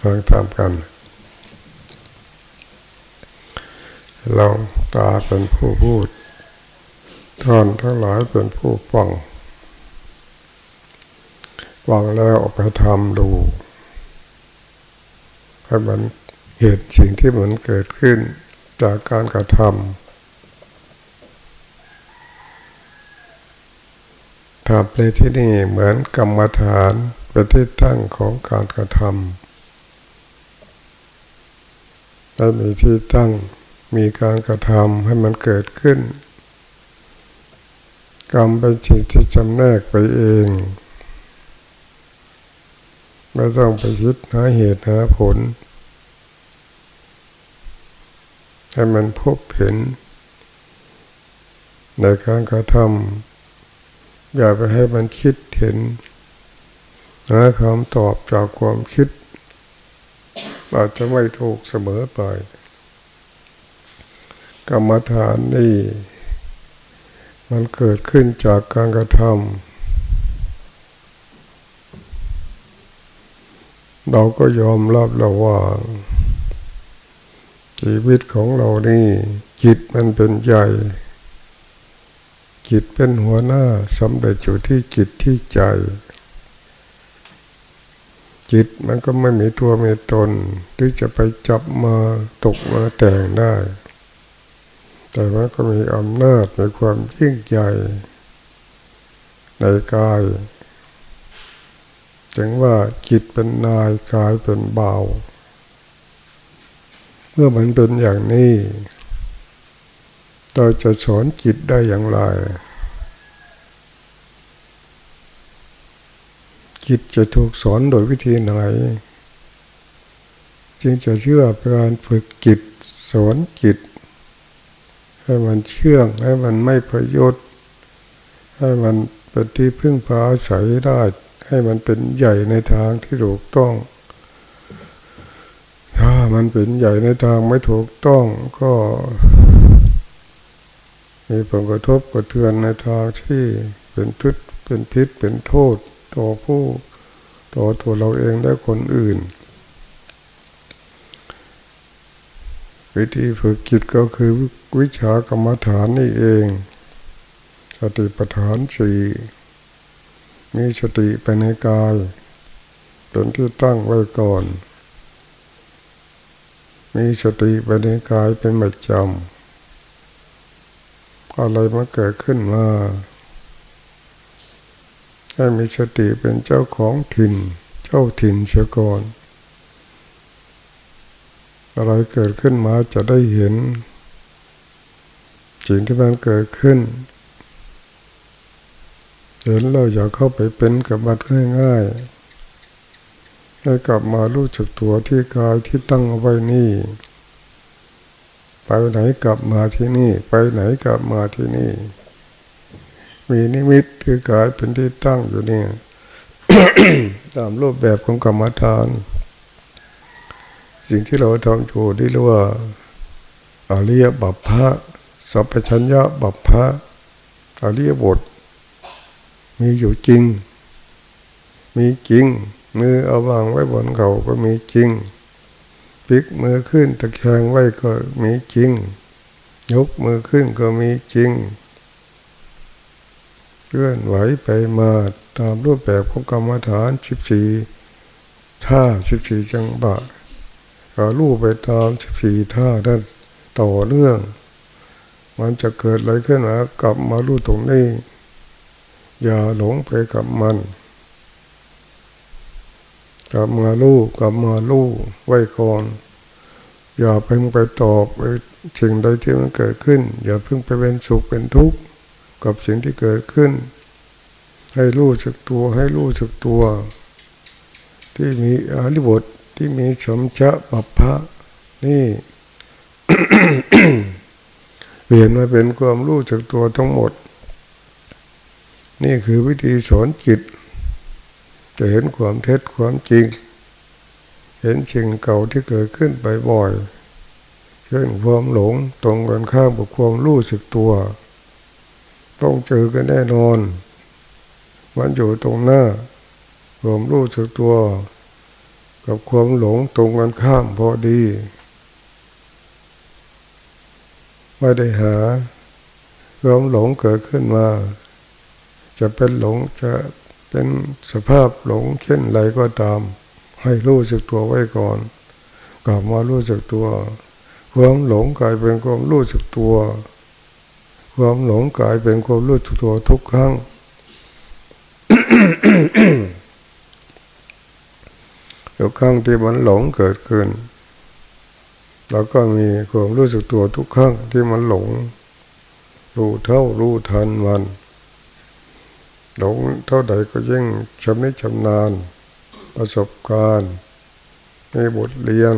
ฟังตามกันเราตาเป็นผู้พูดท่านทั้งหลายเป็นผู้ฟังฟังแล้วออกไปทำดูให้มันเหตุสิ่งที่มันเกิดขึ้นจากการกระทำทำเลยที่นี่เหมือนกรรมฐานเป็นที่ตั้งของการกระทำ และมีที่ตั้งมีการกระทำให้มันเกิดขึ้น กรรมเป็นสิ่งที่จำแนกไปเอง ไม่ต้องไปยึดหาเหตุหาผล ให้มันพบเห็น ในการกระทำอย่าไปให้มันคิดเห็นหาคำตอบจากความคิด อาจจะไม่ถูกเสมอไป กรรมฐานนี่ มันเกิดขึ้นจากการกระทำเราก็ยอมรับแล้วว่าชีวิตของเรานี่ จิตมันเป็นใหญ่จิตเป็นหัวหน้าสำเร็จอยู่ที่จิตที่ใจ จิตมันก็ไม่มีตัวมีตน ที่จะไปจับมาตกมาแต่งได้ แต่ว่าก็มีอำนาจมีความยิ่งใหญ่ในกายจึงว่าจิตเป็นนายกายเป็นเบาเมื่อมันเป็นอย่างนี้ เราจะสอนจิตได้อย่างไร จิตจะถูกสอนโดยวิธีไหน จึงจะเชื่อการฝึกจิตสอนจิต ให้มันเชื่องให้มันไม่ประโยชน์ ให้มันเป็นที่พึ่งพาอาศัยได้ให้มันเป็นใหญ่ในทางที่ถูกต้อง ถ้ามันเป็นใหญ่ในทางไม่ถูกต้องก็ มีผลกระทบกระเทือนในทางที่เป็นทุดเป็นพิษเป็นโทษ ต่อผู้ต่อตัวเราเองและคนอื่น วิธีฝึกจิตก็คือวิชากรรมฐานนี่เองสติปัฏฐานสี่มีสติไปในกายเป็นที่ตั้งไว้ก่อน มีสติไปในกายเป็นประจำอะไรมาเกิดขึ้นมา ให้มีสติเป็นเจ้าของถิ่น เจ้าถิ่นเสียก่อน อะไรเกิดขึ้นมาจะได้เห็นสิ่งที่มันเกิดขึ้น เห็นเราอยากเข้าไปเป็นกับบัดง่ายๆ ให้กลับมารู้จักตัวที่กายที่ตั้งเอาไว้นี่ ไปไหนกลับมาที่นี่ ไปไหนกลับมาที่นี่ มีนิมิตคือกายเป็นที่ตั้งอยู่นี่ตามรูปแบบของกรรมฐาน สิ่งที่เราทำอยู่ที่เรียกว่าอริยบัพพะสัพพัญญะบัพพะอริยบท มีอยู่จริง มีจริง มือเอาวางไว้บนเขาก็มีจริงพลิกมือขึ้นตะแคงไว้ก็มีจริง ยกมือขึ้นก็มีจริง เคลื่อนไหวไปมาตามรูปแบบของกรรมฐานสิบสี่ท่าสิบสี่จังบะก็รู้ไปตามสิบสี่ท่าด้านต่อเนื่อง มันจะเกิดอะไรขึ้นมากลับมารู้ตรงนี้ อย่าหลงไปกับมันกลับมาลู่กลับมาลู่ไว้ก่อน อย่าเพิ่งไปตอบไปสิ่งใดที่มันเกิดขึ้น อย่าเพิ่งไปเป็นสุขเป็นทุกข์ กับสิ่งที่เกิดขึ้น ให้รู้สึกตัวให้รู้สึกตัว ที่มีอาริบทที่มีสมชะปัปพะนี่เปลี่ยนมาเป็นความรู้สึกตัวทั้งหมด นี่คือวิธีสอนจิต จะเห็นความเท็จความจริง เห็นสิ่งเก่าที่เกิดขึ้นไปบ่อยเช่นความหลงตรงกันข้ามกับความรู้สึกตัว ต้องเจอกันแน่นอน มันอยู่ตรงหน้ารวมรู้สึกตัว กับความหลงตรงกันข้ามพอดี ไม่ได้หาความหลงเกิดขึ้นมา จะเป็นหลงจะเป็นสภาพหลงเช่นไรก็ตาม ให้รู้สึกตัวไว้ก่อนกลับมารู้สึกตัว ความหลงกลายเป็นความรู้สึกตัว ความหลงกลายเป็นความรู้สึกตัวทุกครั้งทุกครั้งที่มันหลงเกิดขึ้นเราก็มีความรู้สึกตัวทุกครั้งที่มันหลง รู้เท่ารู้ทันมันหลงเท่าใดก็ยิ่งชำนิชำนาญ ประสบการณ์ในบทเรียน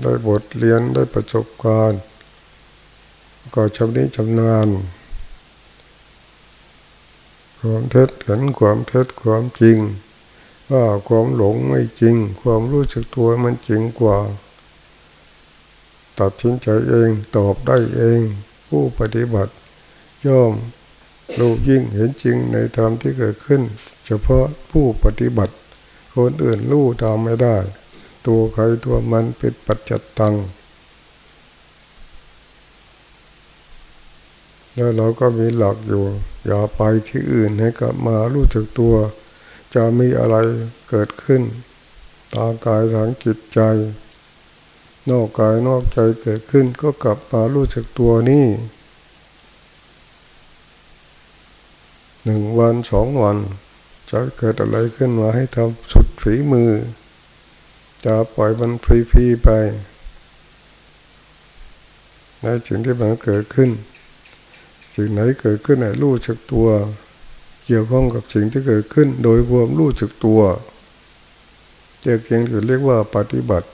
ได้บทเรียนได้ประสบการณ์ ก็ชำนิชำนาญความเท็จเห็นความเท็จความจริง ว่าความหลงไม่จริง ความรู้สึกตัวมันจริงกว่า ตัดสินใจเองตอบได้เอง ผู้ปฏิบัติ ย่อมรู้ยิ่งเห็นจริงในธรรมที่เกิดขึ้น เฉพาะผู้ปฏิบัติ คนอื่นรู้ตามไม่ได้ ตัวใครตัวมันเป็นปัจจัตตัง แล้วเราก็มีหลักอยู่ อย่าไปที่อื่นให้กลับมารู้จักตัว จะมีอะไรเกิดขึ้นตากายทางจิตใจ นอกกายนอกใจเกิดขึ้น ก็กลับมารู้จักตัวนี่หนึ่งวันสองวัน จะเกิดอะไรขึ้นมาให้ทำสุดฝีมือ จะปล่อยมันฟรีๆไปในสิ่งที่มันเกิดขึ้น สิ่งไหนเกิดขึ้นให้รู้จักตัว เกี่ยวข้องกับสิ่งที่เกิดขึ้น โดยรวมรู้จักตัวเรียกเพียงเรียกว่าปฏิบัติ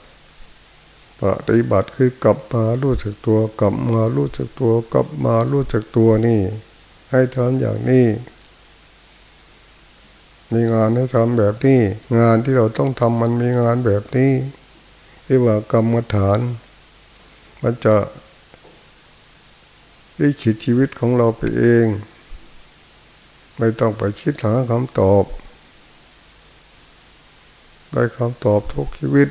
ปฏิบัติคือกลับมารู้จักตัว กลับมารู้จักตัว กลับมารู้จักตัวนี่ ให้ทำอย่างนี้มีงานให้ทำแบบนี้ งานที่เราต้องทำมันมีงานแบบนี้ที่ว่ากรรมฐาน มันจะ ได้ขีดชีวิตของเราไปเอง ไม่ต้องไปคิดหาคำตอบ ได้คำตอบทุกชีวิต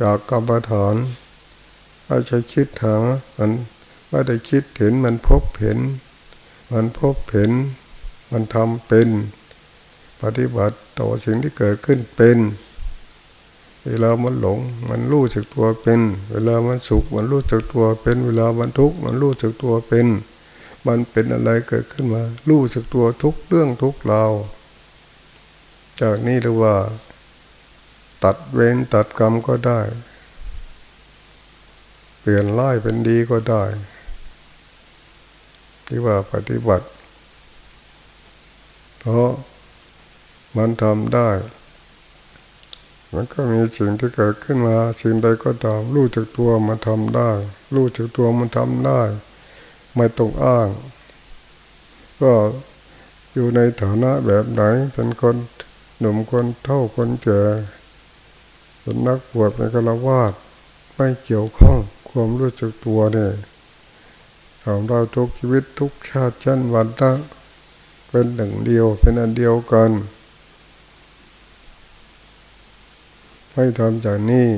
จากกรรมฐานไม่ใช่คิดหามันไม่ได้คิดเห็นมันพบเห็น มันพบเห็น มันทำเป็น ปฏิบัติต่อสิ่งที่เกิดขึ้นเป็น เวลามันหลง มันรู้สึกตัวเป็น เวลามันสุข มันรู้สึกตัวเป็น เวลามันทุกข์ มันรู้สึกตัวเป็น มันเป็นอะไรเกิดขึ้นมา รู้สึกตัวทุกเรื่องทุกราวจากนี้เรียกว่า ตัดเวรตัดกรรมก็ได้ เปลี่ยนร้ายเป็นดีก็ได้ที่ว่าปฏิบัติ เพราะมันทำได้ มันก็มีสิ่งที่เกิดขึ้นมาสิ่งใดก็ตามรู้จักตัวมันทำได้ รู้จักตัวมันทำได้ ไม่ต้องอ้าง ก็อยู่ในฐานะแบบไหน เป็นคนหนุ่มคนเท่าคนแก่เป็นนักบวชเป็นฆราวาสไม่เกี่ยวข้องความรู้จักตัวเนี่ยของเราทุกชีวิตทุกชาติชั้นวันละเป็นหนึ่งเดียวเป็นอันเดียวกัน ให้ทำจากนี้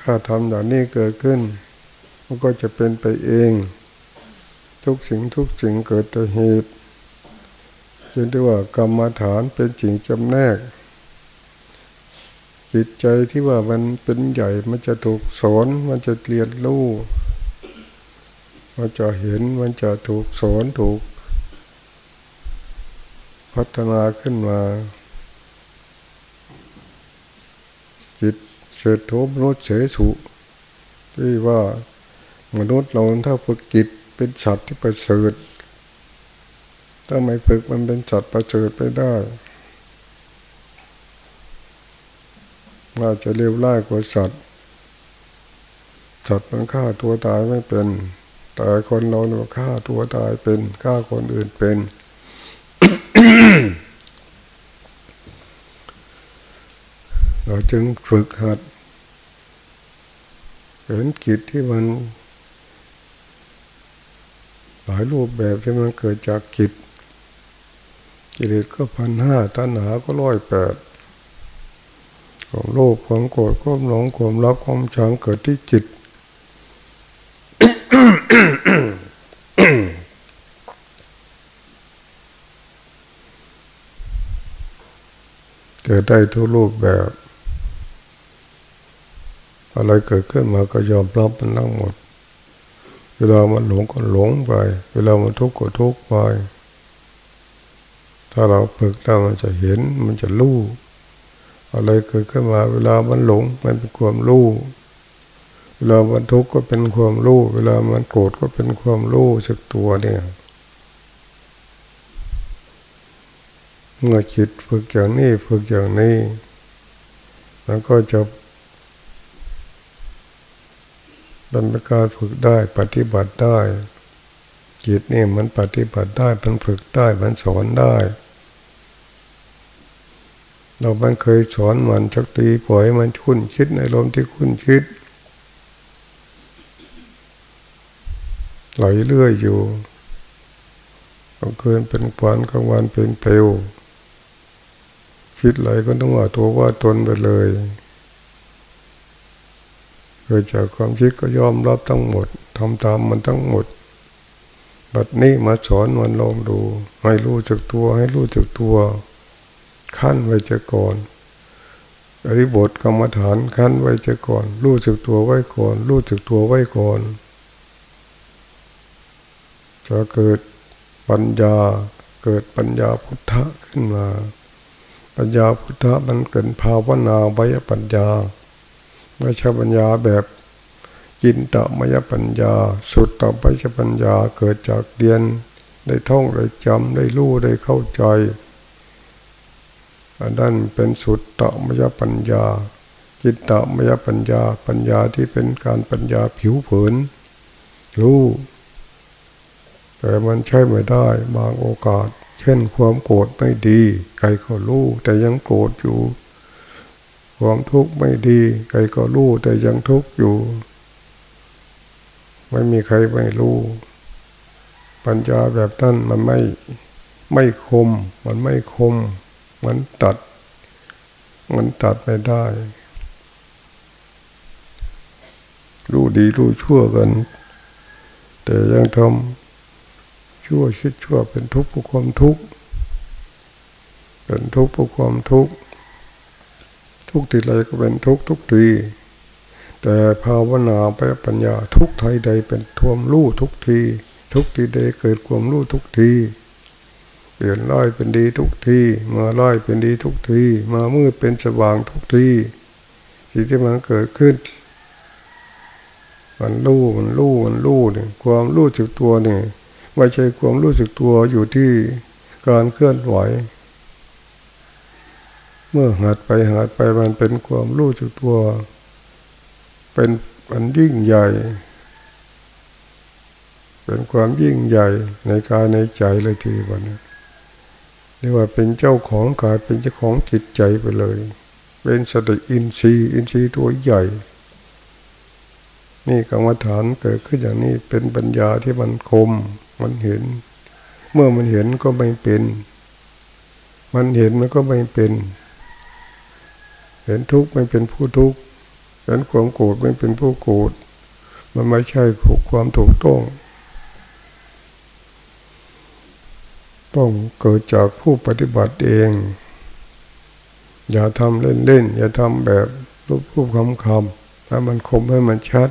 ถ้าทำจากนี้เกิดขึ้น มันก็จะเป็นไปเอง ทุกสิ่งทุกสิ่งเกิดแต่เหตุจนที่ว่ากรรมฐานเป็นสิ่งจำแนก จิตใจที่ว่ามันเป็นใหญ่มันจะถูกสอนมันจะเรียนรู้มันจะเห็นมันจะถูกสอนถูก พัฒนาขึ้นมาจิต เฉดโทมนุษย์เฉยสุที่ว่ามนุษย์เราถ้าฝึกจิตเป็นสัตว์ที่ประเสริฐถ้าไม่ฝึกมันเป็นสัตว์ประเสริฐไปได้น่าจะเร็วไล่กว่าสัตว์ สัตว์มันฆ่าตัวตายไม่เป็น แต่คนเราเนี่ยฆ่าตัวตายเป็นฆ่าคนอื่นเป็น เราจึงฝึกหัดเห็นกิจที่มัน หลายรูปแบบที่มันเกิดจากกิจกิเลสก็พันห้าตัณหาก็ร้อยแปดความโลภความโกรธความหลงความรักความชังเกิดที่จิตเกิดได้ทุกรูปแบบ อะไรเกิดขึ้นมาก็ยอมรับมันทั้งหมด เวลามันหลงก็หลงไป เวลามันทุกข์ก็ทุกข์ไป ถ้าเราฝึกแล้วมันจะเห็นมันจะรู้อะไรเกิดขึ้นมา เวลามันหลงมันเป็นความรู้เวลามันทุกข์ก็เป็นความรู้ เวลามันโกรธก็เป็นความรู้สึกตัวเนี่ยเมื่อจิตฝึกอย่างนี้ฝึกอย่างนี้มันก็จะ มันเป็นการฝึกได้ปฏิบัติได้จิตนี่มันปฏิบัติได้มันฝึกได้มันสอนได้ เราไม่เคยสอนมันชักตีปล่อยมันคุ้นคิดในลมที่คุ้นคิดไหลเรื่อยอยู่กลางคืนเป็นควันกลางวันเป็นเปลวคิดไหลก็ต้องว่าตัวว่าตนไปเลย เกิดจากความคิดก็ยอมรับทั้งหมดทำตามมันทั้งหมด บัดนี้มาสอนมันลองดู ให้รู้จักตัวให้รู้จักตัวขั้นไว้จะก่อนอริบทกรรมฐานขั้นไว้จะก่อน รู้จักตัวไว้ก่อน รู้จักตัวไว้ก่อนจะเกิดปัญญาเกิดปัญญาพุทธะขึ้นมา ปัญญาพุทธะมันเกิดภาวนาวยปัญญา ไม่ใช่ปัญญาแบบจินตมยปัญญา สุดต่อไปจะปัญญาเกิดจากเรียนได้ท่องได้จำได้รู้ได้เข้าใจอันนั้นเป็นสุดต่อมยปัญญาจิตตมยปัญญาปัญญาที่เป็นการปัญญาผิวเผิน รู้ แต่มันใช่ไม่ได้บางโอกาส เช่นความโกรธไม่ดี ใครก็รู้แต่ยังโกรธอยู่ ความทุกข์ไม่ดี ใครก็รู้แต่ยังทุกข์อยู่ ไม่มีใครไม่รู้ ปัญญาแบบนั้นมันไม่ไม่คม มันไม่คม มันตัด มันตัดไม่ได้ รู้ดีรู้ชั่วกัน แต่ยังทำชั่วคิดชั่วเป็นทุกข์ผู้ความทุกข์เป็นทุกข์ผู้ความทุกข์ ทุกทีใดก็เป็นทุกทุกทีแต่ภาวนาไปปัญญาทุกไทยใดเป็นทวมรู้ทุกที ทุกทีใดเกิดความรู้ทุกทีเปลี่ยนร้อยเป็นดีทุกทีมาร้อยเป็นดีทุกทีมามืดเป็นสว่างทุกทีสิ่งที่มันเกิดขึ้น มันรู้มันรู้มันรู้เนี่ยความรู้จึกตัวเนี่ยไม่ใช่ความรู้สึกตัวอยู่ที่การเคลื่อนไหว เมื่อหัดไปหัดไปมันเป็นความรู้สึกตัว เป็นอันยิ่งใหญ่ เป็นความยิ่งใหญ่ในกายในใจเลยทีวันนี้เรียกว่าเป็นเจ้าของกายเป็นเจ้าของจิตใจไปเลย เป็นสติอินทรีย์อินทรีย์ตัวใหญ่ นี่กรรมฐานเกิดขึ้นอย่างนี้เป็นปัญญาที่มันคมมันเห็น เมื่อมันเห็นก็ไม่เป็น มันเห็นมันก็ไม่เป็น เห็นทุกข์ไม่เป็นผู้ทุกข์เห็นความโกรธไม่เป็นผู้โกรธมันไม่ใช่ความถูกต้อง ต้องเกิดจากผู้ปฏิบัติเอง อย่าทำเล่นๆอย่าทำแบบรูปรูปคำคำให้มันคมให้มันชัด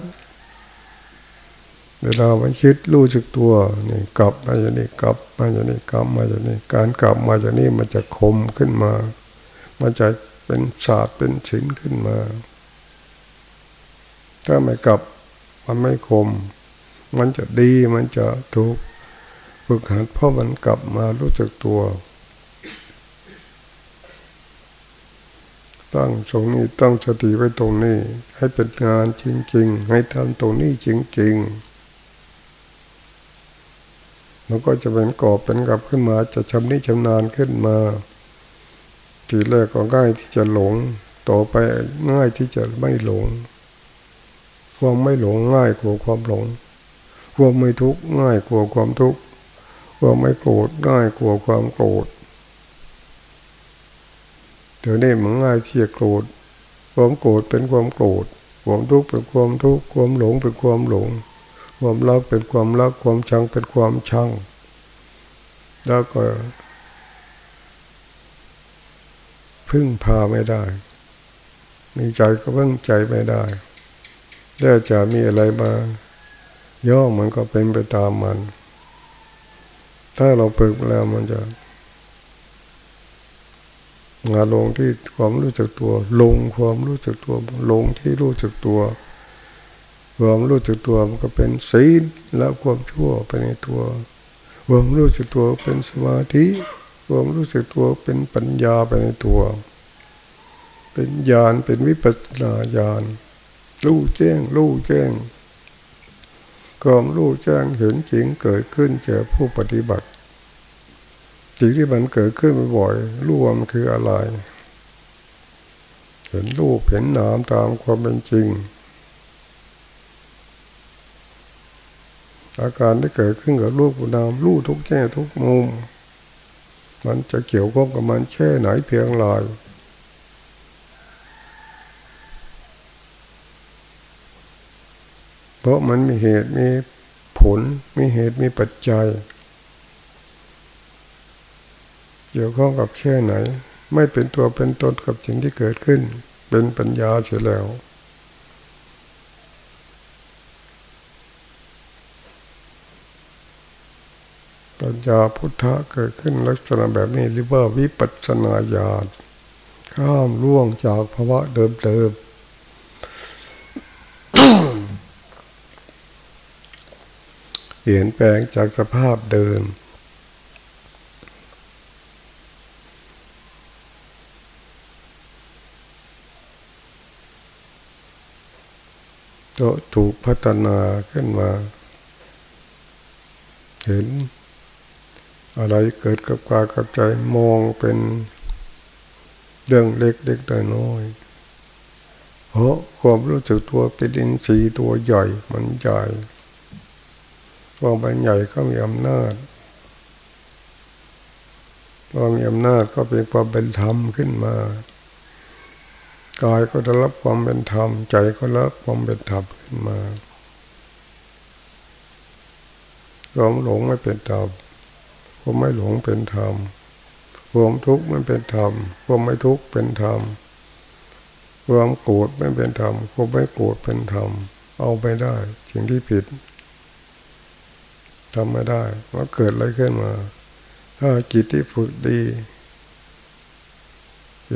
เวลามันคิดรู้สึกตัวนี่กลับมาอย่างนี้กลับมาอย่างนี้กลับมาอย่างนี้การกลับมาอย่างนี้มันจะคมขึ้นมา มันจะ เป็นศาสตร์เป็นศิลขึ้นมา ถ้าไม่กลับมันไม่คม มันจะดีมันจะถูกฝึกหัดเพราะมันกลับมารู้จักตัว ตั้งตรงนี้ตั้งสติไว้ตรงนี้ ให้เป็นงานจริง ๆ ให้ทำตรงนี้จริง ๆมันก็จะเป็นกอบเป็นกับขึ้นมาจะชำนิชำนาญขึ้นมา ทีแรกก็ง่ายที่จะหลง ต่อไปง่ายที่จะไม่หลง ความไม่หลงง่ายกว่าความหลง ความไม่ทุกข์ง่ายกว่าความทุกข์ ความไม่โกรธง่ายกว่าความโกรธเดี๋ยวนี้มันง่ายที่จะโกรธ ความโกรธเป็นความโกรธ ความทุกข์เป็นความทุกข์ ความหลงเป็นความหลง ความรักเป็นความรัก ความชังเป็นความชัง แล้วก็ พึ่งพาไม่ได้ มีใจก็พึ่งใจไม่ได้ถ้าจะมีอะไรมาย่อมันก็เป็นไปตามมัน ถ้าเราฝึกแล้วมันจะมาลงที่ความรู้จักตัว ลงความรู้จักตัว ลงที่รู้จักตัว ความรู้จักตัวมันก็เป็นศีลและความชั่วไปในตัว ความรู้จักตัวเป็นสมาธิ ความรู้จักตัวเป็นปัญญาไปในตัว เป็นญาณเป็นวิปัสสนาญาณรู้แจ้งรู้แจ้งความรู้แจ้งเห็นจริงเกิดขึ้นเจอผู้ปฏิบัติสิ่งที่มันเกิดขึ้นบ่อยรู้ว่ามันคืออะไร เห็นรูปเห็นนามตามความเป็นจริง อาการที่เกิดขึ้นกับรูปนามรู้ทุกแง่ทุกมุม มันจะเกี่ยวข้องกับมันแค่ไหนเพียงไรเพราะมันมีเหตุมีผลมีเหตุมีปัจจัย เกี่ยวข้องกับแค่ไหน ไม่เป็นตัวเป็นตนกับสิ่งที่เกิดขึ้น เป็นปัญญาเสียแล้ว ปัญญาพุทธะเกิดขึ้นลักษณะแบบนี้เรียกว่าวิปัสสนาญาณข้ามล่วงจากภาวะเดิมๆเปลี่ยนแปลงจากสภาพเดิมก็ถูกพัฒนาขึ้นมา เห็น อะไรเกิดกับกายกับใจมองเป็นเรื่องเล็กเล็กแต่น้อยเพราะความรู้สึกตัวเป็นดินสีตัวใหญ่มันใหญ่ความเป็นใหญ่ก็มีอำนาจความมีอำนาจก็เป็นความเป็นธรรมขึ้นมากายก็ได้รับความเป็นธรรม ใจก็รับความเป็นธรรมขึ้นมาความหลงไม่เป็นธรรม ความไม่หลงเป็นธรรมความทุกข์ไม่เป็นธรรมความไม่ทุกข์เป็นธรรมความโกรธไม่เป็นธรรมความไม่โกรธเป็นธรรมเอาไปได้สิ่งที่ผิดทำไม่ได้ว่าเกิดอะไรขึ้นมา ถ้าจิตที่ฝึกดี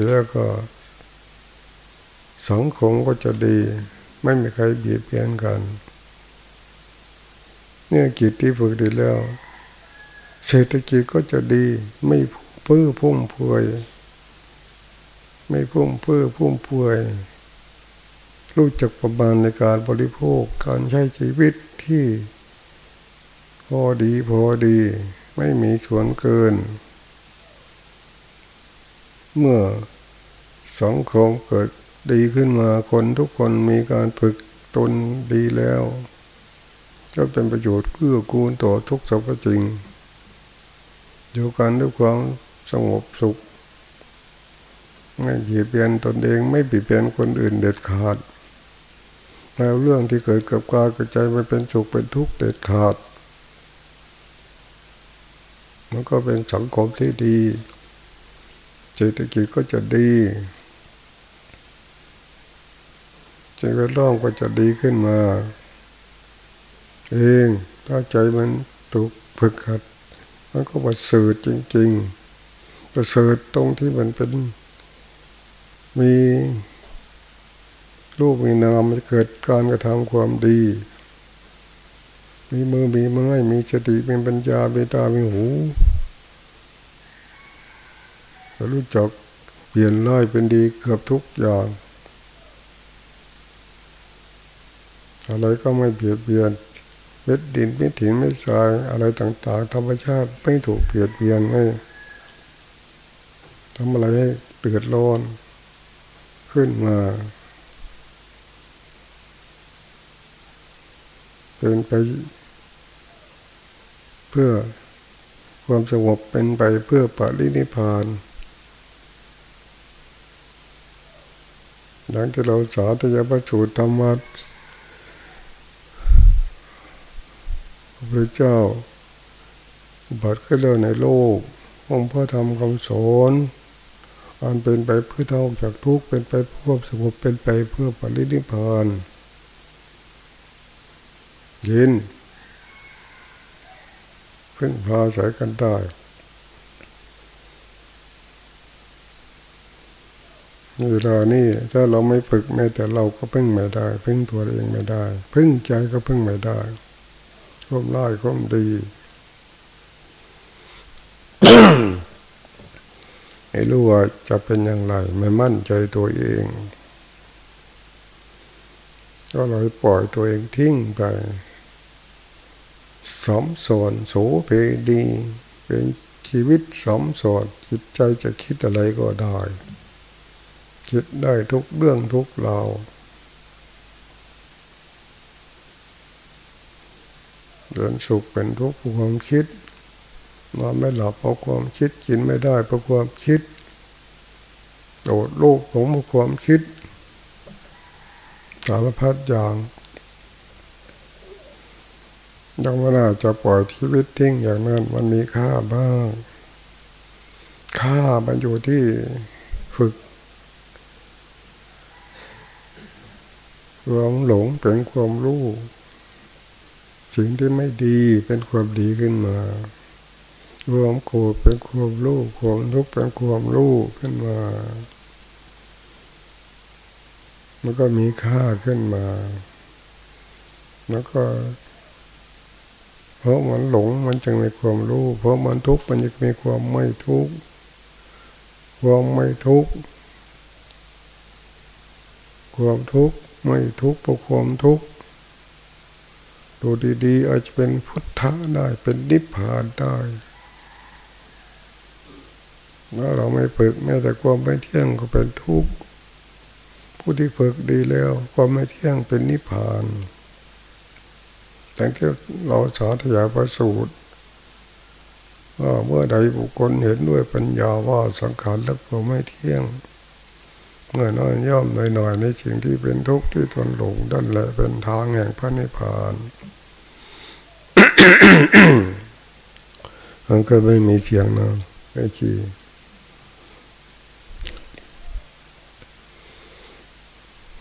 แล้วก็สังคมก็จะดี ไม่มีใครเบียดเบียนกัน เนี่ยกิจที่ฝึกดีแล้ว เศรษฐกิจก็จะดีไม่เพื่อพุ่มพวย ไม่พุ่มเพื่อพุ่มพวย รู้จักประมาณในการบริโภคการใช้ชีวิตที่ พอดีพอดี ไม่มีส่วนเกิน เมื่อสังคมเกิดดีขึ้นมาคนทุกคนมีการฝึกตนดีแล้วก็เป็นประโยชน์เพื่อกูลต่อทุกสรรพสิ่ง อยู่กันด้วยความสงบสุข ไม่เบียดเบียนตนเองไม่เบียดเบียนคนอื่นเด็ดขาดแล้วเรื่องที่เกิดกับกายกับใจมันเป็นสุขเป็นทุกข์เด็ดขาด มันก็เป็นสังคมที่ดีเศรษฐกิจก็จะดีสิ่งแวดล้อมก็จะดีขึ้นมา เองถ้าใจมันถูกฝึกหัด มันก็ประเสริฐจริง ๆ ประเสริฐตรงที่มันเป็น มีรูปมีนามมันเกิดการกระทำความดี มีมือมีไม้มีสติมีปัญญามีตามีหูรู้จักเปลี่ยนร้ายเป็นดีเกือบทุกอย่าง อะไรก็ไม่เบียดเบียน ม็ดดินเม็ดถินเม็ดทรายอะไรต่าง ๆ ธรรมชาติไม่ถูกเบียดเบียนไม่ทำอะไรให้เตือดร้อนขึ้นมา เป็นไป เพื่อความสงบเป็นไปเพื่อปรินิพานหลังที่เราสาธยายประสูตรธรรมะ พระเจ้าบัดขึ้นเลยในโลกองค์พระธรรมคำสอนอันเป็นไปเพื่อเท่าจากทุกข์เป็นไปเพื่อสงบเป็นไปเพื่อปรินิพานยินพึ่งพาสายกันได้เวลานี้ถ้าเราไม่ฝึกแม้แต่เราก็พึ่งไม่ได้ พึ่งตัวเองไม่ได้ พึ่งใจก็พึ่งไม่ได้ ควมร้ายควมดีให้รู้ว่าจะเป็นอย่างไร ไม่มั่นใจตัวเอง ก็เลยปล่อยตัวเองทิ้งไปสมส่วนโสเพดี เป็นชีวิตสมส่วนจิตใจจะคิดอะไรก็ได้ คิดได้ทุกเรื่องทุกราว เดินสุขเป็นทุกข์ความคิดนอนไม่หลับเพราะความคิดกินไม่ได้เพราะความคิดโดดโลกของความคิดสารพัดอย่างยังไม่น่าจะปล่อยชีวิตทิ้งอย่างนั้นมันมีค่าบ้าง ค่ามันอยู่ที่ฝึกความหลงเป็นความรู้ สิ่งที่ไม่ดีเป็นความดีขึ้นมาความโกรธเป็นความรู้ความทุกข์เป็นความรู้ขึ้นมามันก็มีค่าขึ้นมา แล้วก็ เพราะมันหลงมันจึงมีความรู้ เพราะมันทุกข์มันจึงมีความไม่ทุกข์ความไม่ทุกข์ความทุกข์ไม่ทุกข์เพราะความทุกข์ ดูดีๆ อาจจะเป็นพุทธะได้เป็นนิพพานได้ถ้าเราไม่ฝึกแม้แต่ความไม่เที่ยงก็เป็นทุกข์ผู้ที่ฝึกดีแล้ว ความไม่เที่ยงเป็นนิพพานแต่ที่เราสาธยายประสูตรว่าเมื่อใดบุคคลเห็นด้วยปัญญาว่าสังขารและความไม่เที่ยง เมื่อน้อยย่อมหน่อยๆในสิ่งที่เป็นทุกข์ที่ทนหลงดันแหละเป็นทางแห่งพระนิพพานมันก็ไม่มีเสียงนะไม่ชี้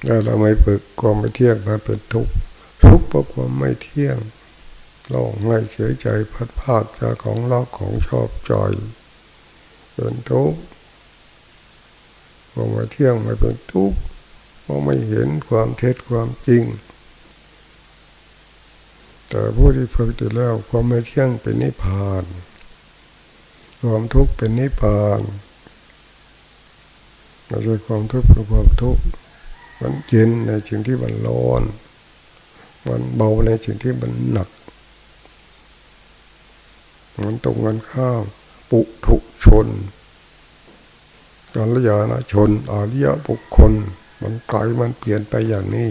ถ้าเราไม่ฝึกความไม่เที่ยงมาเป็นทุกข์ทุกข์เพราะความไม่เที่ยงร้องไห้เสียใจพัดภาคจากของรักของชอบใจเป็นทุกข์ ความไม่เที่ยงไม่เป็นทุกข์เพราะไม่เห็นความเท็จความจริง แต่ผู้ที่ฝึกดีแล้วความไม่เที่ยงเป็นนิพพาน ความทุกข์เป็นนิพพานไม่ใช่ความทุกข์เป็นความทุกข์มันเย็นในสิ่งที่มันร้อน มันเบาในสิ่งที่มันหนัก มันตรงกันข้ามปุถุชน อริยนะชนอริยบุคคล มันไกลมันเปลี่ยนไปอย่างนี้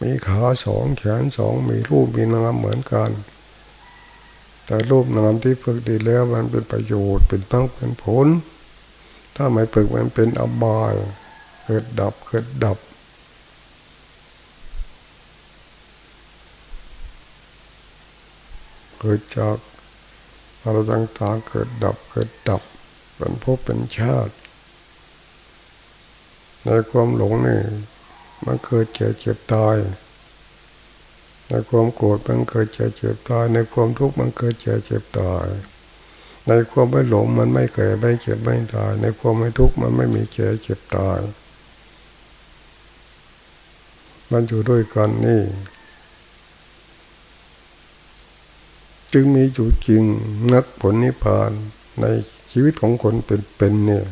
มีขาสองแขนสองมีรูปมีนามเหมือนกัน แต่รูปนามที่ฝึกดีแล้วมันเป็นประโยชน์เป็นพังเป็นผล ถ้าไม่ฝึกมันเป็นอบายเกิดดับเกิดดับเกิดจากอะไรต่างๆเกิดดับเกิดดับ เป็นภพเป็นชาติ ในความหลงนี่มันเกิดเจ็บเจ็บตาย ในความโกรธมันเกิดเจ็บเจ็บตาย ในความทุกข์มันเกิดเจ็บเจ็บตาย ในความไม่หลงมันไม่เกิดไม่เจ็บไม่ตาย ในความไม่ทุกข์มันไม่มีเจ็บเจ็บตาย มันอยู่ด้วยกันนี่จึงมีอยู่จริงนักผลนิพพานใน ชีวิตของคนเป็นๆเนี่ย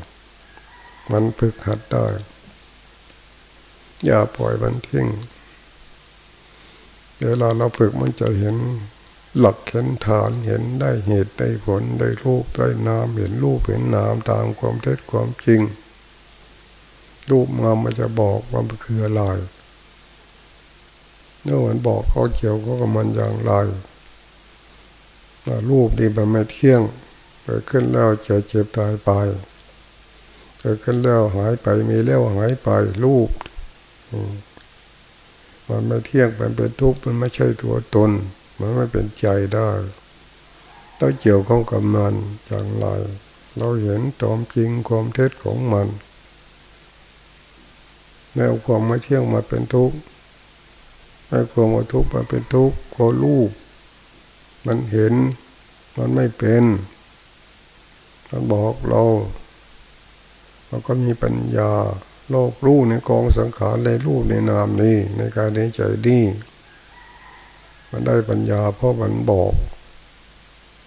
มันฝึกหัดได้ อย่าปล่อยมันทิ้งเวลาเราฝึกมันจะเห็นหลักเห็นฐานเห็นได้เหตุได้ผลได้รูปได้นามเห็นรูปเห็นนามตามความเท็จความจริง รูปมามันจะบอกว่ามันคืออะไรเมื่อมันบอกเขาเกี่ยวก็กับมันอย่างไรรูปนี่มันไม่เที่ยง เกิดขึ้นแล้วจะเจ็บตายไป เกิดขึ้นแล้วหายไปมีแล้วหายไปรูปมันไม่เที่ยงมันเป็นทุกข์มันไม่ใช่ตัวตน มันไม่เป็นใจได้ต้องเกี่ยวข้องกับมันอย่างไร เราเห็นตอมจริงความเท็จของมันแนวความไม่เที่ยงมาเป็นทุกข์แนวความไม่ทุกข์มาเป็นทุกข์ก็รูป มันเห็นมันไม่เป็น มันบอกเราเราก็มีปัญญา โลกรู้ในกองสังขารในรูปในนามนี้ ในการในใจนี้มันได้ปัญญาเพราะมันบอก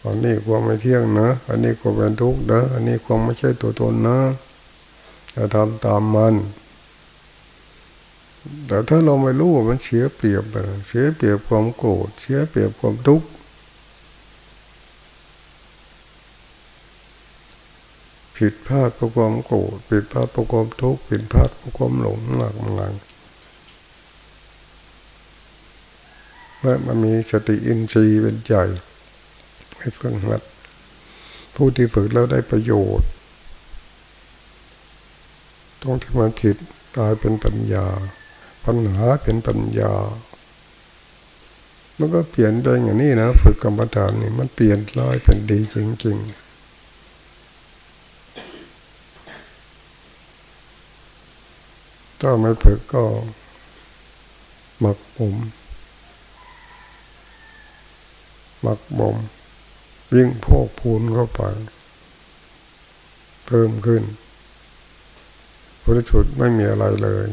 อันนี้ความไม่เที่ยงนะ อันนี้ความเป็นทุกข์นะ อันนี้ความไม่ใช่ตัวตนนะจะทำตามมัน แต่ถ้าเราไม่รู้มันเสียเปรียบเสียเปรียบความโกรธ เสียเปรียบความทุกข์ ผิดพลาดเพราะความโกรธผิดพลาดเพราะความทุกข์ผิดพลาดเพราะความหลงมากมายและมันมีสติอินทรีย์เป็นใหญ่ให้ฝึกหัดผู้ที่ฝึกแล้วได้ประโยชน์ ตรงที่มันผิดกลายเป็นปัญญา ปัญหาเป็นปัญญา มันก็เปลี่ยนได้อย่างนี้นะ ฝึกกรรมฐานนี่มันเปลี่ยนร้ายเป็นดีจริงๆ ถ้าไม่ฝึกก็หมักผมหมักบ่มวิ่งพกพูนเข้าไป เพิ่มขึ้นผลสุดไม่มีอะไรเลย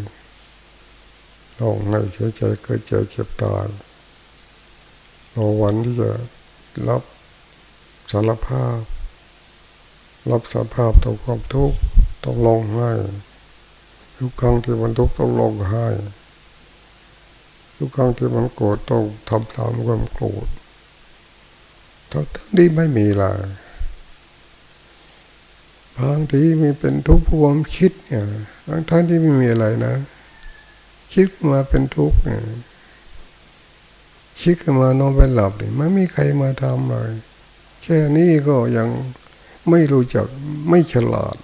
ลองในเสียใจเกิดเจ็บเจ็บตายรอวันที่จะรับสารภาพ รับสารภาพต่อความทุกข์ต้องลงให้ ทุกครั้งที่มันทุกข์ต้องร้องไห้ ทุกครั้งที่มันโกรธต้องทำตามความโกรธทั้งที่ไม่มีลยบางทีมีเป็นทุกข์ความคิดเนี่ยบางท่านที่ไม่มีอะไรนะ คิดมาเป็นทุกข์เนี่ยคิดมานอนไปหลับเนี่ยไม่มีใครมาทำเลย แค่นี้ก็ยังไม่รู้จักไม่ฉลาด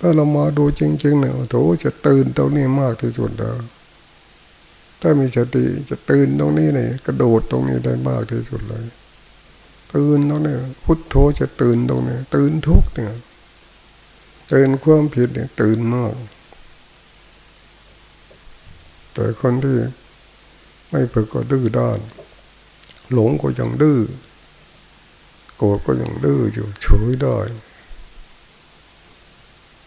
ถ้าเรามาดูจริงๆเนี่ยโถจะตื่นตรงนี้มากที่สุดแล้วถ้ามีสติจะตื่นตรงนี้เนี่ยกระโดดตรงนี้ได้มากที่สุดเลย ตื่นตรงนี้พุทโธจะตื่นตรงนี้ตื่นทุกเนี่ยตื่นความผิดเนี่ยตื่นมาก แต่คนที่ไม่ฝึกก็ดื้อด้าน หลงก็ยังดื้อโกรธก็ยังดื้ออยู่เฉยได้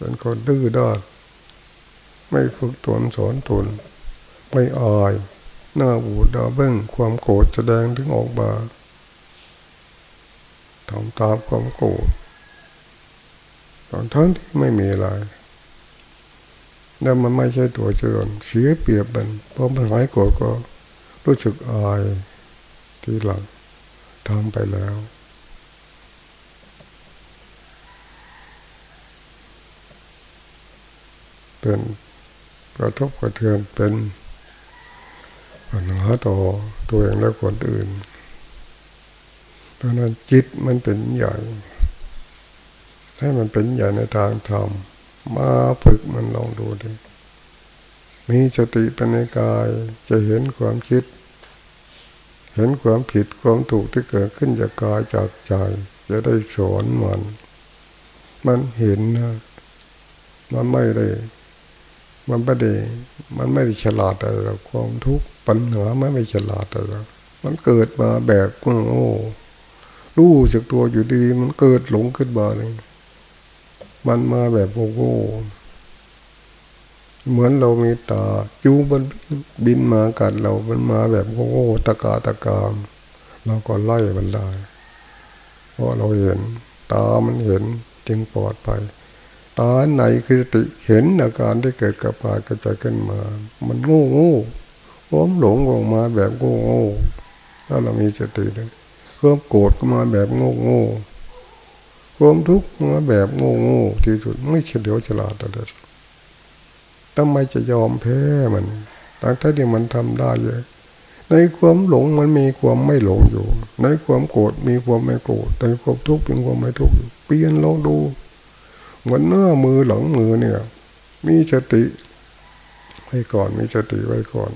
เป็นคนดื้อด้านไม่ฝึกตนสอนตน ไม่อายหน้าบูดาเบ้งความโกรธแสดงถึงออกมาทำตามความโกรธตอนทั้งที่ไม่มีอะไรแล้วมันไม่ใช่ตัวเจริญเสียเปรียบมันเพอมันหายโกรธก็รู้สึกอายที่หลังทำไปแล้ว เป็นกระทบกระเทือนเป็นปัญหาต่อตัวเองและคนอื่นเพราะนั้นจิตมันเป็นใหญ่ให้มันเป็นใหญ่ในทางธรรมมาฝึกมันลองดูดิมีสติป็นในกายจะเห็นความคิด เห็นความผิดความถูกที่เกิดขึ้นจากกายจากใจจะได้สอนมัน มันเห็นนะ มันไม่ได้ มันไม่ได้มันไม่ได้ฉลาดอะไรความทุกข์ปัญหาไม่ไม่ฉลาดอะไรมันเกิดมาแบบโง่รู้สึกตัวอยู่ดีมันเกิดหลงขึ้นมาเลยมันมาแบบโง่เหมือนเรามีตาจูมันบินมากัดเรามันมาแบบโง่ตะกาตะกามเราก็ไล่มันได้เพราะเราเห็น ตามันเห็นจึงปลอดภัย ตาในคือสติเห็นอาการที่เกิดกับกายกระจายขึ้นมา มันง่โง่ความหลงออกมาแบบง่โง่ถ้าเรามีสติเลยความโกรธก็มาแบบง่โง่ความทุกข์มาแบบง่โง่ที่สุดไม่เฉลียวฉลาดเด็ดทำไมจะยอมแพ้มันทั้งที่มันทำได้เลยในความหลงมันมีความไม่หลงอยู่ ในความโกรธมีความไม่โกรธในความทุกข์เป็นความไม่ทุกข์เปลี่ยนลองดู เหมือนหน้ามือหลังมือเนี่ย มีสติไว้ก่อน มีสติไว้ก่อน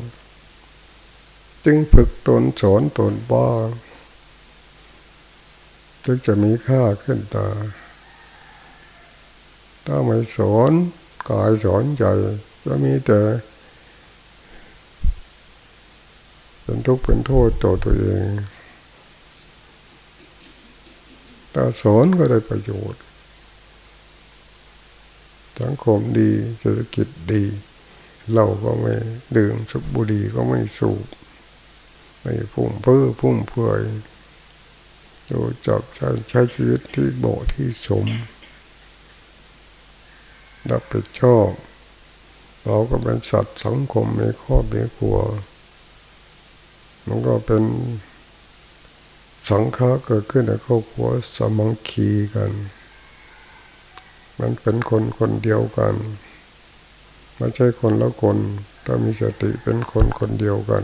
จึงฝึกตนสอนตนบ้าจึงจะมีค่าขึ้นตา ถ้าไม่สอนกายสอนใจจะมีแต่เป็นทุกข์เป็นโทษต่อตัวเองถ้าสอนก็ได้ประโยชน์ สังคมดีเศรษฐกิจดี เราก็ไม่ดื่มสุบบุรีก็ไม่สูบไม่พุ่งเพ้อพุ่งเพื่อยดูจับใช้ใช้ชีวิตที่โบที่สมรับผิดชอบ เราก็เป็นสัตว์สังคมมีครอบมีครัว มันก็เป็นสังฆาเกิดขึ้นในครอบครัวสมังคีกัน มันเป็นคนคนเดียวกันไม่ใช่คนละคนถ้ามีสติเป็นคนคนเดียวกัน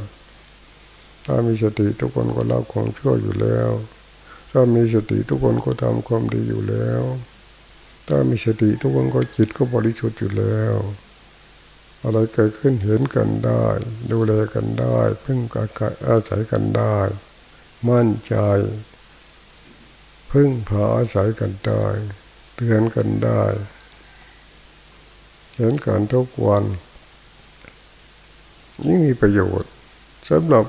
ถ้ามีสติทุกคนก็รับความชั่วอยู่แล้ว ถ้ามีสติทุกคนก็ทำความดีอยู่แล้ว ถ้ามีสติทุกคนก็จิตก็บริสุทธิ์อยู่แล้ว อะไรเกิดขึ้นเห็นกันได้ ดูแลกันได้ พึ่งอาศัยกันได้ มั่นใจ พึ่งพาอาศัยกันได้ ตือนกันได้เห็นกันทุกวันยิ่งมีประโยชน์สำหรับ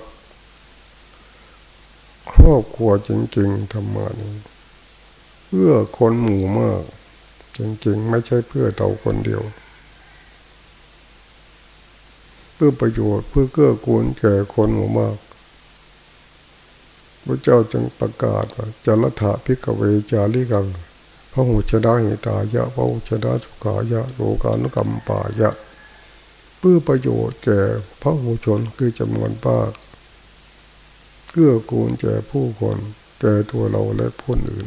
ครอบครัวจริงๆทำมานี้เพื่อคนหมู่มาก จริงๆ ไม่ใช่เพื่อเต่าคนเดียว เพื่อประโยชน์เพื่อเกื้อกูลแก่คนหมู่มากพระเจ้าจึงประกาศว่าจารถะพิกเวจาริกัง พระหูชดาหิตายะพระหูชดาสุขายะโลกานุกรรมปายะเพื่อประโยชน์แก่พระหูชนคือจำนวนมากเกื้อกูลแก่ผู้คนแก่ตัวเราและผู้อื่น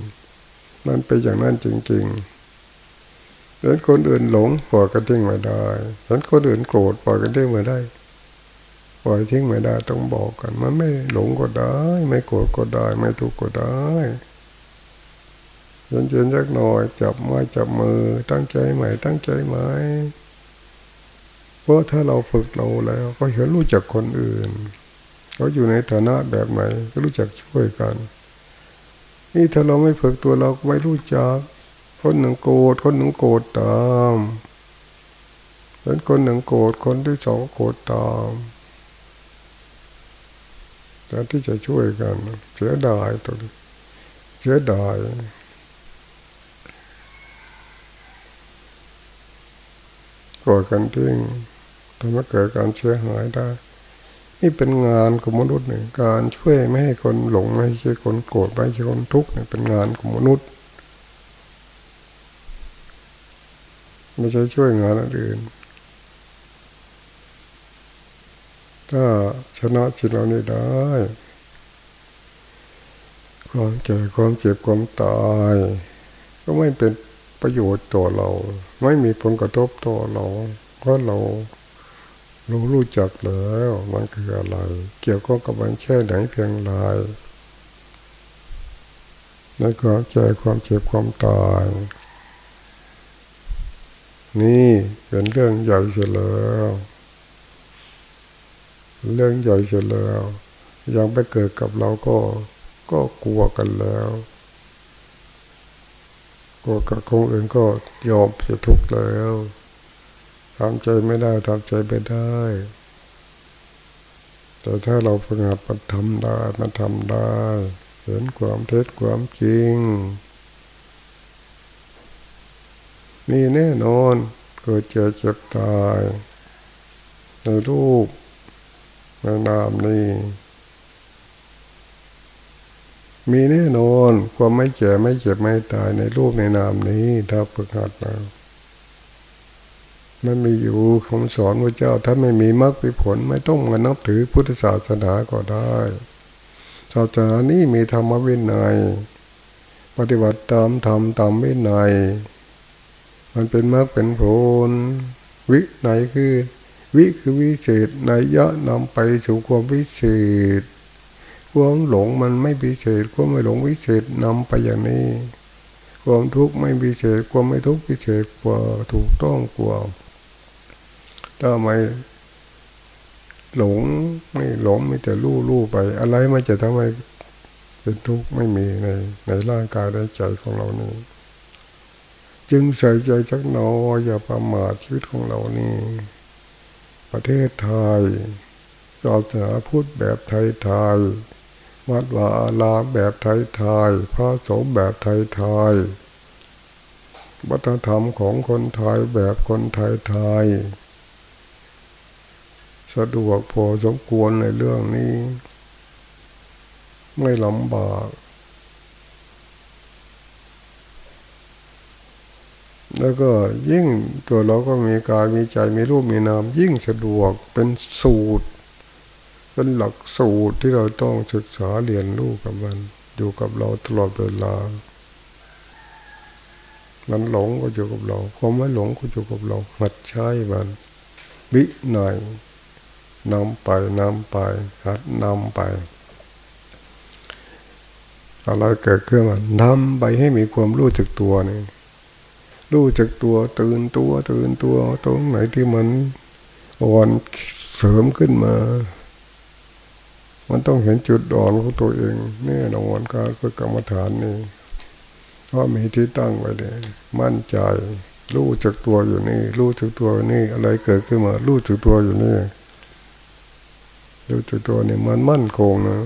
นั่นเป็นอย่างนั้นจริงๆเห็นคนอื่นหลงปล่อยกันทิ้งไม่ได้เห็นคนอื่นโกรธปล่อยกันทิ้งไม่ได้ปล่อยทิ้งไม่ได้ต้องบอกกัน มันไม่หลงก็ได้ ไม่โกรธก็ได้ ไม่ทุกข์ก็ได้ เย็นๆสักหน่อยจับไม้จับมือ ตั้งใจใหม่ตั้งใจใหม่เพราะถ้าเราฝึกเราแล้ว ก็เห็นรู้จักคนอื่นเขาอยู่ในฐานะแบบไหนก็รู้จักช่วยกัน นี่ถ้าเราไม่ฝึกตัวเราไม่รู้จัก คนหนึ่งโกรธคนหนึ่งโกรธตามเป็นคนหนึ่งโกรธคนที่สองโกรธตามแต่ที่จะช่วยกันเสียดายตัวเสียดาย โกรธกันทิ้งทำให้เกิดการเสียหายได้ นี่เป็นงานของมนุษย์หนึ่งการช่วยไม่ให้คนหลงไม่ให้คนโกรธไม่ให้คนทุกข์เนี่ยเป็นงานของมนุษย์ไม่ใช่ช่วยงานอื่น ถ้าชนะจิตเรานี่ได้ ความแก่ความเจ็บความตาย ก็ไม่เป็น ประโยชน์ต่อเรา ไม่มีผลกระทบต่อเราเพราะเรารู้รู้จักแล้วมันคืออะไร เกี่ยวข้องกับมันแค่ไหนเพียงไรในความแก่ความเจ็บความตายนี่เป็นเรื่องใหญ่เสียแล้วเรื่องใหญ่เสียแล้ว ยังไปเกิดกับเราก็ก็กลัวกันแล้ว กลัวกับคนอื่นก็ยอมจะทุกข์แล้วทำใจไม่ได้ทำใจไม่ได้ แต่ถ้าเราฝึกหัดมันทำได้มันทำได้ เห็นความเท็จความจริง มีแน่นอนเกิดเจ็บเจ็บตาย ในรูปในนามนี้ มีแน่นอนความไม่เจ็บไม่เจ็บไม่ตายในรูปในนามนี้ถ้าฝึกหัดนะมันมีอยู่คำสอนพระเจ้า ถ้าไม่มีมรรคผล ไม่ต้องมานับถือพุทธศาสนาก็ได้ศาสนานี้มีธรรมวินัย ปฏิบัติตามธรรมตามวินัย มันเป็นมรรคเป็นผล วิไหนคือ วิคือวิเศษในยะนำไปสู่ความวิเศษ ความหลงมันไม่วิเศษความไม่หลงวิเศษนำไปอย่างนี้ ความทุกข์ไม่พิเศษความไม่ทุกข์พิเศษกว่าถูกต้องกว่าถ้าไม่หลงไม่หลงไม่แต่รู้รู้ไป อะไรมันจะทำให้เป็นทุกข์ไม่มีในในร่างกายในใจของเรานี่จึงใส่ใจจักหนออย่าประมาทชีวิตของเรานี่ ประเทศไทยศาสนาพุทธแบบไทยไทย วัดวาลาแบบไทยไทยพระสงฆ์แบบไทยไทยวัฒนธรรมของคนไทยแบบคนไทยไทยสะดวกพอสมควรในเรื่องนี้ ไม่ลำบากแล้วก็ยิ่งตัวเราก็มีกายมีใจมีรูปมีนามยิ่งสะดวกเป็นสูตร เป็นหลักสูตรที่เราต้องศึกษาเรียนรู้กับมัน อยู่กับเราตลอดเวลา มันหลงก็อยู่กับเราความไม่หลงก็อยู่กับเราหัดใช้มันวิหน่อยนำไปนำไปหัดนำไปอะไรเกิดขึ้นมานำไปให้มีความรู้จักตัวนี่รู้จักตัวตื่นตัวตื่นตัวตรงไหนที่มันอ่อนเสริมขึ้นมา มันต้องเห็นจุดอ่อนของตัวเองแน่นอนการฝึกกรรมฐานนี่เพราะมีที่ตั้งไว้เลยมั่นใจรู้จักตัวอยู่นี่ รู้จักตัวนี่ อะไรเกิดขึ้นมา รู้จักตัวอยู่นี่ รู้จักตัวนี่มันมั่นคงนะ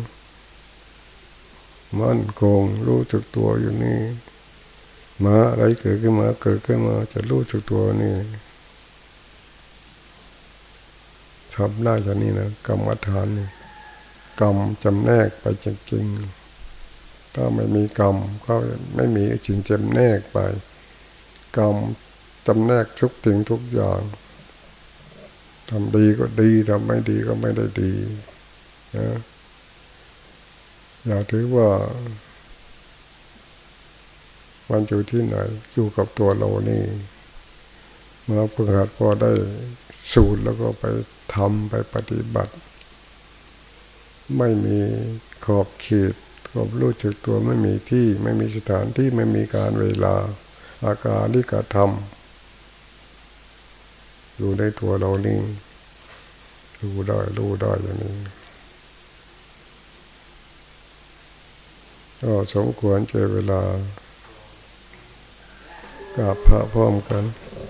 มั่นคง รู้จักตัวอยู่นี่มาอะไรเกิดขึ้นมา เกิดขึ้นมา จะรู้จักตัวนี่ทำได้จากนี้นะกรรมฐานนี่ กรรมจำแนกไปจริงๆถ้าไม่มีกรรมก็ไม่มีจริงจำแนกไป กรรมจำแนกทุกสิ่งทุกอย่างทำดีก็ดีทำไม่ดีก็ไม่ได้ดีนะอย่าถือว่ามันอยู่ที่ไหนอยู่กับตัวเรานี่เมื่อฝึกหัดพอได้สูตรแล้วก็ไปทำไปปฏิบัติ ไม่มีขอบเขตความรู้จักตัวไม่มีที่ไม่มีสถานที่ไม่มีการเวลา อาการที่กระทำอยู่ในตัวเรานี่รู้ได้รู้ได้อย่างนี้ก็สมควรเจเวลากับพระพร้อมกัน